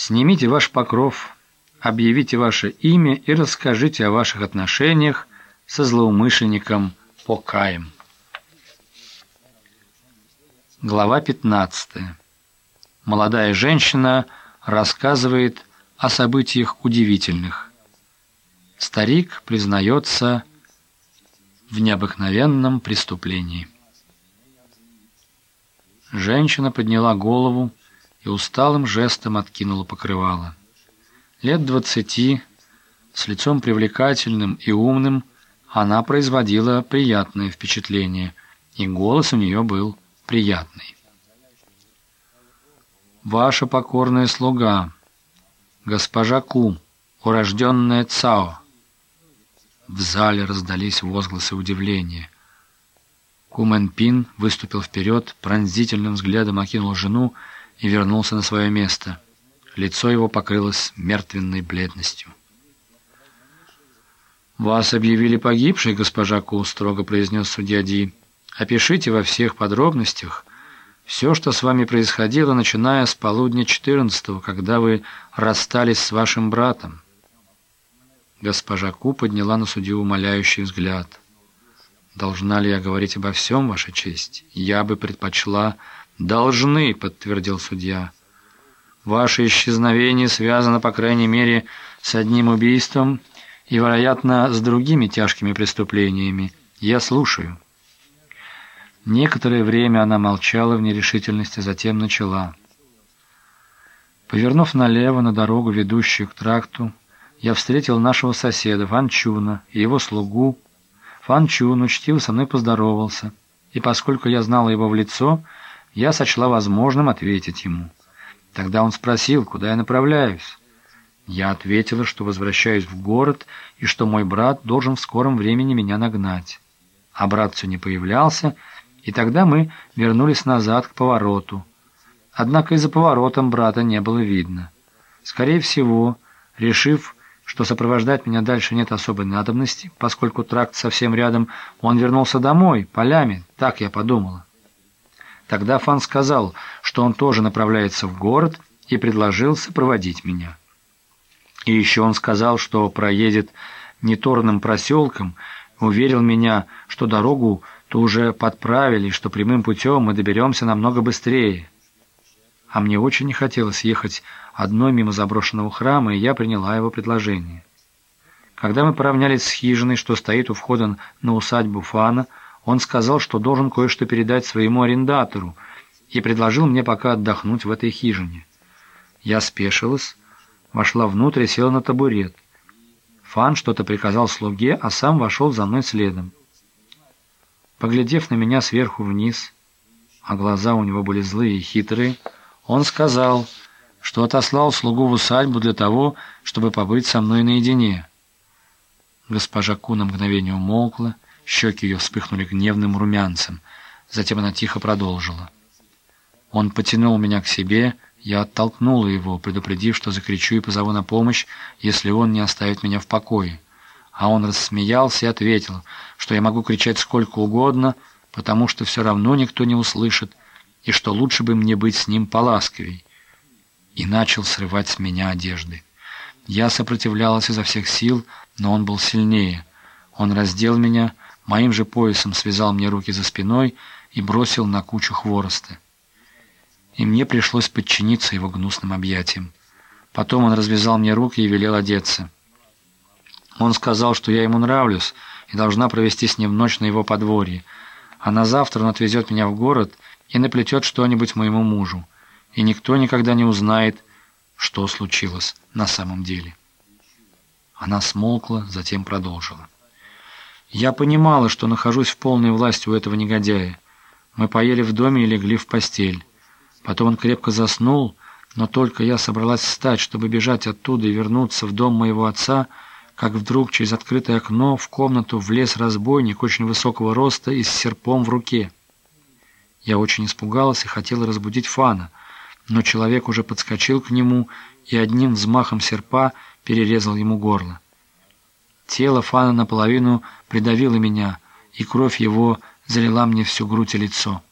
Снимите ваш покров, объявите ваше имя и расскажите о ваших отношениях со злоумышленником Покаем. Глава 15. Молодая женщина рассказывает о событиях удивительных. Старик признается в необыкновенном преступлении. Женщина подняла голову и усталым жестом откинула покрывало. Лет двадцати, с лицом привлекательным и умным, она производила приятное впечатление, и голос у нее был приятный. «Ваша покорная слуга, госпожа Ку, урожденная Цао». В зале раздались возгласы удивления. Кумен Пин выступил вперед, пронзительным взглядом окинул жену и вернулся на свое место. Лицо его покрылось мертвенной бледностью. «Вас объявили погибшей, госпожа Ку», — строго произнес судья Ди. «Опишите во всех подробностях все, что с вами происходило, начиная с полудня 14 когда вы расстались с вашим братом». Госпожа Ку подняла на судью умоляющий взгляд. «Должна ли я говорить обо всем, Ваша честь? Я бы предпочла...» «Должны», — подтвердил судья. «Ваше исчезновение связано, по крайней мере, с одним убийством и, вероятно, с другими тяжкими преступлениями. Я слушаю». Некоторое время она молчала в нерешительности, затем начала. Повернув налево на дорогу, ведущую к тракту, я встретил нашего соседа Фан Чуна и его слугу. Фан Чун учтиво со мной поздоровался, и поскольку я знала его в лицо, я сочла возможным ответить ему. Тогда он спросил, куда я направляюсь. Я ответила, что возвращаюсь в город и что мой брат должен в скором времени меня нагнать. А брат все не появлялся, и тогда мы вернулись назад к повороту. Однако и за поворотом брата не было видно. Скорее всего, решив, что сопровождать меня дальше нет особой надобности, поскольку тракт совсем рядом, он вернулся домой, полями, так я подумала. Тогда Фан сказал, что он тоже направляется в город и предложил сопроводить меня. И еще он сказал, что проедет неторным проселком, уверил меня, что дорогу-то уже подправили, что прямым путем мы доберемся намного быстрее. А мне очень не хотелось ехать одной мимо заброшенного храма, и я приняла его предложение. Когда мы поравнялись с хижиной, что стоит у входа на усадьбу Фана, он сказал, что должен кое-что передать своему арендатору, и предложил мне пока отдохнуть в этой хижине. Я спешилась, вошла внутрь и села на табурет. Фан что-то приказал слуге, а сам вошел за мной следом. Поглядев на меня сверху вниз, а глаза у него были злые и хитрые, он сказал, что отослал слугу в усадьбу для того, чтобы побыть со мной наедине. Госпожа Ку на мгновение умолкла, Щеки ее вспыхнули гневным румянцем. Затем она тихо продолжила. Он потянул меня к себе, я оттолкнула его, предупредив, что закричу и позову на помощь, если он не оставит меня в покое. А он рассмеялся и ответил, что я могу кричать сколько угодно, потому что все равно никто не услышит, и что лучше бы мне быть с ним поласковей. И начал срывать с меня одежды. Я сопротивлялась изо всех сил, но он был сильнее. Он раздел меня, моим же поясом связал мне руки за спиной и бросил на кучу хвороста. И мне пришлось подчиниться его гнусным объятиям. Потом он развязал мне руки и велел одеться. Он сказал, что я ему нравлюсь и должна провести с ним ночь на его подворье, а на завтра он отвезет меня в город и наплетет что-нибудь моему мужу, и никто никогда не узнает, что случилось на самом деле. Она смолкла, затем продолжила. Я понимала, что нахожусь в полной власти у этого негодяя. Мы поели в доме и легли в постель. Потом он крепко заснул, но только я собралась встать, чтобы бежать оттуда и вернуться в дом моего отца, как вдруг через открытое окно в комнату влез разбойник очень высокого роста и с серпом в руке. Я очень испугалась и хотела разбудить Фана, но человек уже подскочил к нему и одним взмахом серпа перерезал ему горло. Тело Фана наполовину придавило меня, и кровь его залила мне всю грудь и лицо.